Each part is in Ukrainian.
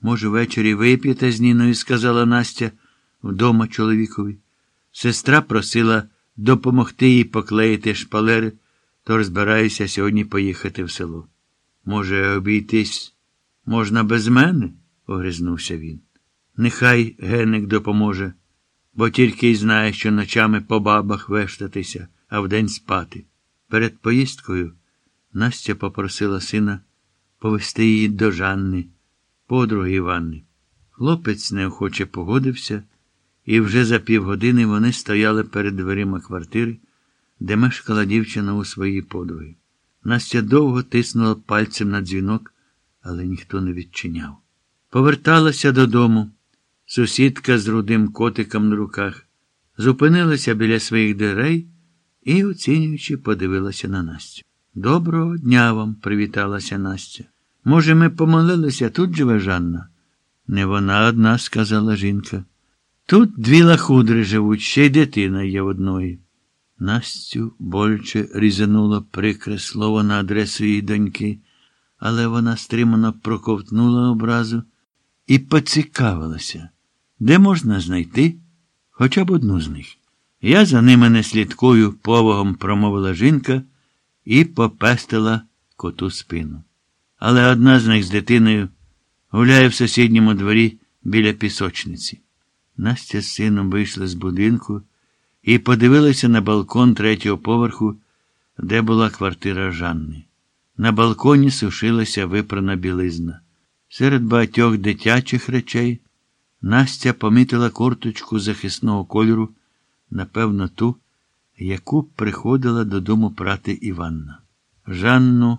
Може, ввечері вип'єте з Ніною, сказала Настя вдома чоловікові. Сестра просила допомогти їй поклеїти шпалери, тож збираюся сьогодні поїхати в село. Може, обійтись можна без мене? огризнувся він. Нехай геник допоможе, бо тільки й знає, що ночами по бабах вештатися, а вдень спати. Перед поїздкою Настя попросила сина повести її до Жанни, подруги Іванни. Хлопець неохоче погодився, і вже за півгодини вони стояли перед дверима квартири, де мешкала дівчина у своїй подруги. Настя довго тиснула пальцем на дзвінок, але ніхто не відчиняв. Поверталася додому. Сусідка з рудим котиком на руках зупинилася біля своїх дверей і, оцінюючи, подивилася на Настю. Доброго дня вам, привіталася Настя. Може, ми помолилися, тут живе Жанна? Не вона одна, сказала жінка. Тут дві лахудри живуть, ще й дитина є одної. Настю боляче різануло прикре слово на адресу її доньки, але вона стримано проковтнула образу і поцікавилася, де можна знайти хоча б одну з них. Я за ними не слідкую, повагом промовила жінка і попестила коту спину. Але одна з них з дитиною гуляє в сусідньому дворі біля пісочниці. Настя з сином вийшла з будинку і подивилася на балкон третього поверху, де була квартира Жанни. На балконі сушилася випрана білизна. Серед багатьох дитячих речей Настя помітила курточку захисного кольору, напевно, ту, яку приходила додому прати Іванна. Жанну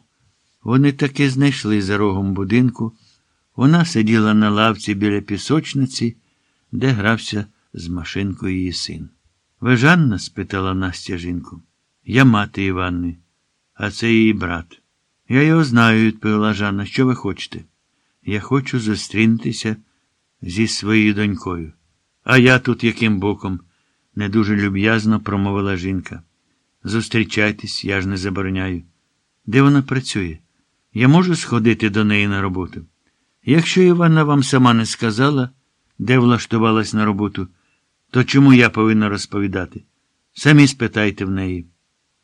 вони таки знайшли за рогом будинку. Вона сиділа на лавці біля пісочниці, де грався з машинкою її син. Ви Жанна? спитала Настя жінку. Я мати Іванни, а це її брат. Я його знаю, відповіла Жанна. Що ви хочете? Я хочу зустрінутися зі своєю донькою. А я тут яким боком? не дуже люб'язно промовила жінка. Зустрічайтесь, я ж не забороняю. Де вона працює? Я можу сходити до неї на роботу. Якщо Іванна вам сама не сказала, де влаштувалась на роботу, то чому я повинна розповідати? Самі спитайте в неї.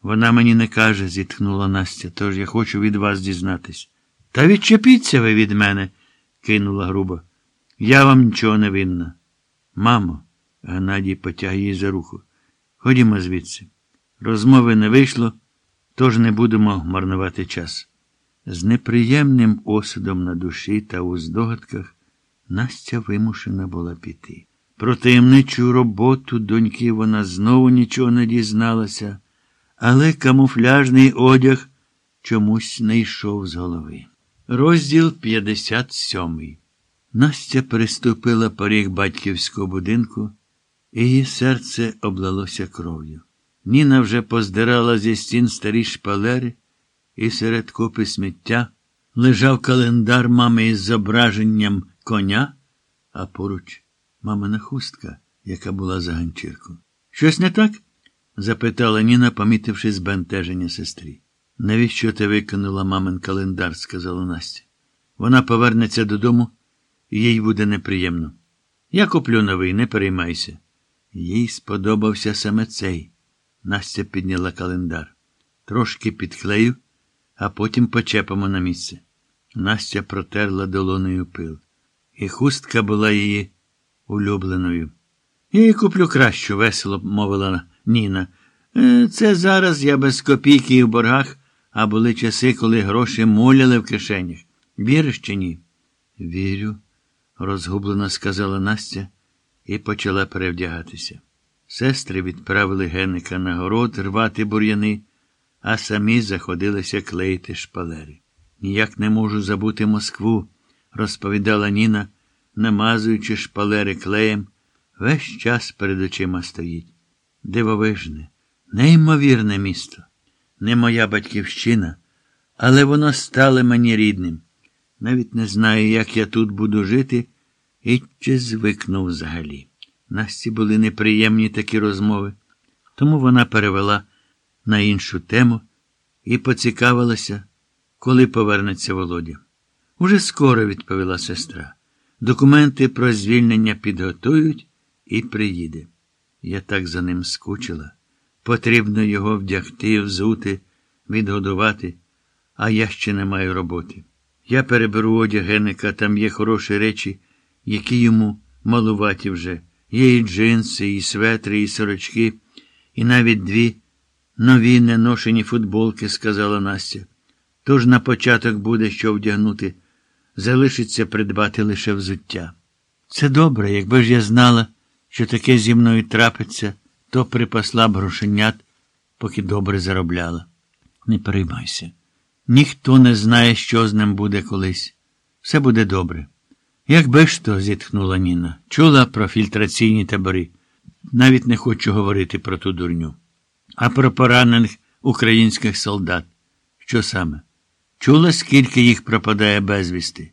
Вона мені не каже, зітхнула Настя, тож я хочу від вас дізнатись. Та відчепіться ви від мене, кинула грубо. Я вам нічого не винна. Мамо, Геннадій потяг її за руку. Ходімо звідси. Розмови не вийшло, тож не будемо марнувати час. З неприємним осудом на душі та у здогадках Настя вимушена була піти. Про таємничу роботу доньки вона знову нічого не дізналася, але камуфляжний одяг чомусь не йшов з голови. Розділ 57 Настя переступила поріг батьківського будинку, і її серце облалося кров'ю. Ніна вже поздирала зі стін старі шпалери, і серед купи сміття лежав календар мами із зображенням коня, а поруч мамина хустка, яка була за ганчірку. Щось не так? запитала Ніна, помітивши збентеження сестрі. Навіщо ти викинула мамин календар? сказала Настя. Вона повернеться додому, і їй буде неприємно. Я куплю новий, не переймайся. Їй сподобався саме цей. Настя підняла календар. Трошки підклею, а потім почепимо на місце. Настя протерла долоною пил. І хустка була її улюбленою. Я її куплю кращу, весело мовила Ніна. «Е, це зараз я без копійки і в боргах, а були часи, коли гроші моляли в кишенях. Віриш чи ні? Вірю, розгублено сказала Настя і почала перевдягатися. Сестри відправили геника на город рвати бур'яни, а самі заходилися клеїти шпалери. Ніяк не можу забути Москву, розповідала Ніна, намазуючи шпалери клеєм, весь час перед очима стоїть. Дивовижне, неймовірне місто. Не моя батьківщина, але воно стало мені рідним. Навіть не знаю, як я тут буду жити і чи звикну взагалі. Насті були неприємні такі розмови, тому вона перевела на іншу тему і поцікавилася, коли повернеться Володя. Уже скоро, відповіла сестра. Документи про звільнення підготують і приїде. Я так за ним скучила. Потрібно його вдягти, взути, відгодувати, а я ще не маю роботи. Я переберу одяг Геника, там є хороші речі, які йому малуваті вже. Є і джинси, і светри, і сорочки, і навіть дві нові неношені футболки, сказала Настя. Тож на початок буде що вдягнути, залишиться придбати лише взуття. Це добре, якби ж я знала, що таке зі мною трапиться, то припасла б грошенят, поки добре заробляла. Не переймайся. Ніхто не знає, що з ним буде колись. Все буде добре. Якби ж то, зітхнула Ніна, чула про фільтраційні табори. Навіть не хочу говорити про ту дурню. А про поранених українських солдат. Що саме? Чула, скільки їх пропадає безвісти?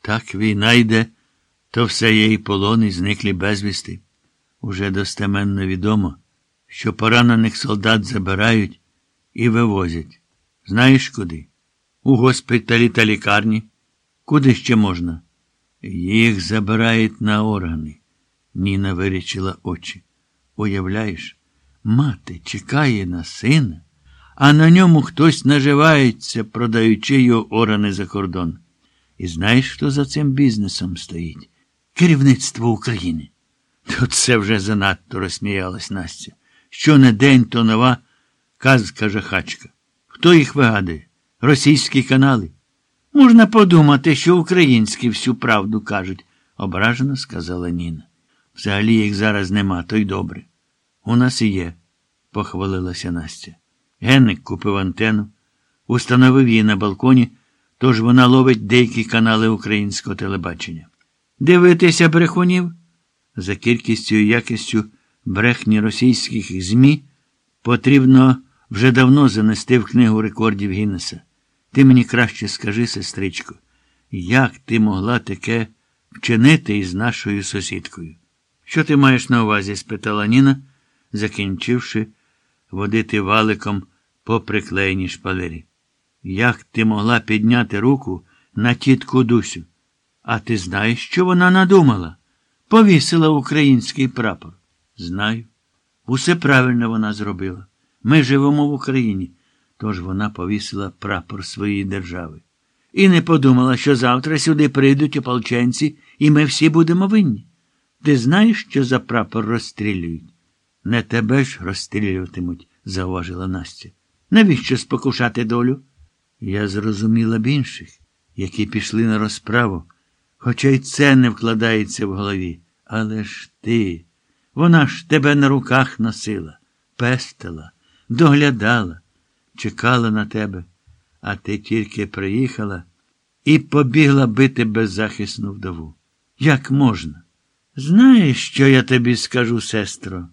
Так війна йде, то все є і полон, і зниклі безвісти. Уже достеменно відомо, що поранених солдат забирають і вивозять. Знаєш куди? У госпіталі та лікарні. Куди ще можна? Їх забирають на органи. Ніна вирічила очі. Уявляєш, мати чекає на сина, а на ньому хтось наживається, продаючи його органи за кордон. І знаєш, хто за цим бізнесом стоїть? Керівництво України. То це вже занадто розсміялась Настя. Що не день, то нова казка жахачка. Хто їх вигадує? Російські канали? Можна подумати, що українські всю правду кажуть, ображено сказала Ніна. Взагалі їх зараз нема, то й добре. У нас і є, похвалилася Настя. Генник купив антенну, установив її на балконі, тож вона ловить деякі канали українського телебачення. Дивитися брехунів? За кількістю і якістю брехні російських ЗМІ потрібно вже давно занести в книгу рекордів Гіннеса. Ти мені краще скажи, сестричко, як ти могла таке вчинити із нашою сусідкою? Що ти маєш на увазі? спитала Ніна, закінчивши водити валиком по приклеєній шпалері. Як ти могла підняти руку на тітку Дусю? А ти знаєш, що вона надумала? Повісила український прапор. Знаю. Усе правильно вона зробила. Ми живемо в Україні. Тож вона повісила прапор своєї держави. І не подумала, що завтра сюди прийдуть ополченці, і ми всі будемо винні. Ти знаєш, що за прапор розстрілюють? Не тебе ж розстрілюватимуть, зауважила Настя. Навіщо спокушати долю? Я зрозуміла б інших, які пішли на розправу, хоча й це не вкладається в голові. Але ж ти, вона ж тебе на руках носила, пестила, доглядала чекала на тебе, а ти тільки приїхала і побігла бити беззахисну вдову. Як можна? Знаєш, що я тобі скажу, сестро?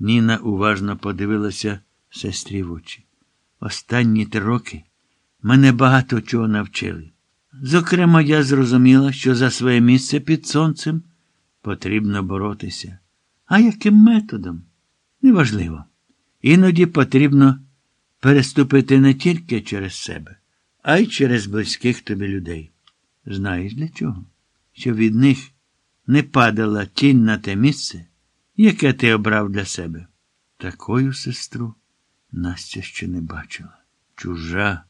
Ніна уважно подивилася сестрі в очі. Останні три роки мене багато чого навчили. Зокрема, я зрозуміла, що за своє місце під сонцем потрібно боротися. А яким методом? Неважливо. Іноді потрібно переступити не тільки через себе, а й через близьких тобі людей. Знаєш для чого? Щоб від них не падала тінь на те місце, яке ти обрав для себе. Такою сестру Настя ще не бачила. Чужа,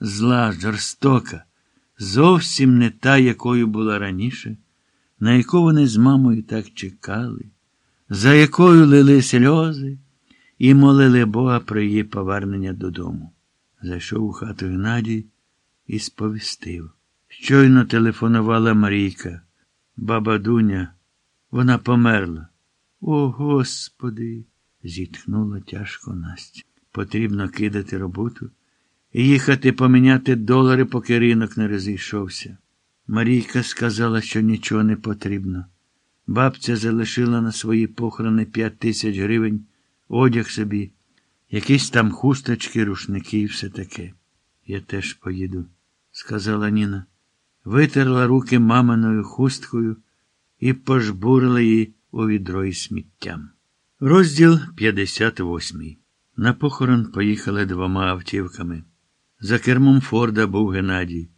зла, жорстока, зовсім не та, якою була раніше, на яку вони з мамою так чекали, за якою лили сльози і молили Бога про її повернення додому. Зайшов у хату Геннадій і сповістив. Щойно телефонувала Марійка, баба Дуня, вона померла. О, Господи, зітхнула тяжко Настя. Потрібно кидати роботу і їхати поміняти долари, поки ринок не розійшовся. Марійка сказала, що нічого не потрібно. Бабця залишила на свої похорони п'ять тисяч гривень одяг собі, якісь там хусточки, рушники і все таке. Я теж поїду, сказала Ніна. Витерла руки маминою хусткою і пожбурила її у відро із сміттям. Розділ 58. На похорон поїхали двома автівками. За кермом Форда був Геннадій.